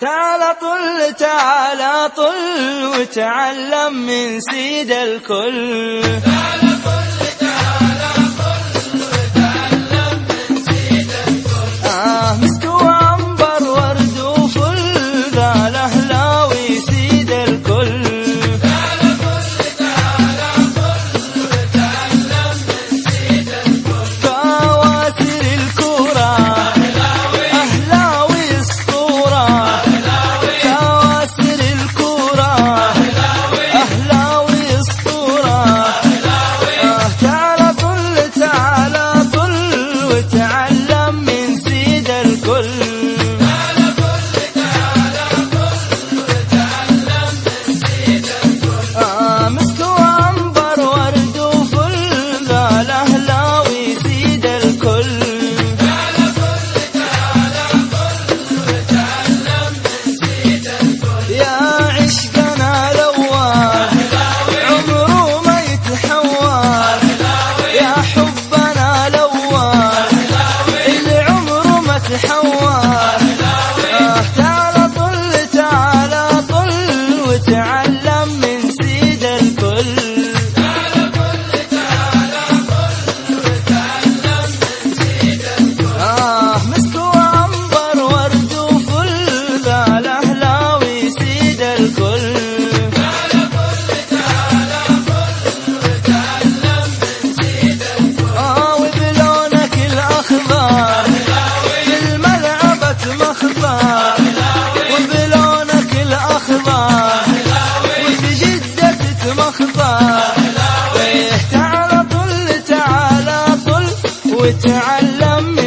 تعال طل تعال طل وتعلم من سيد الكل. تعال تعال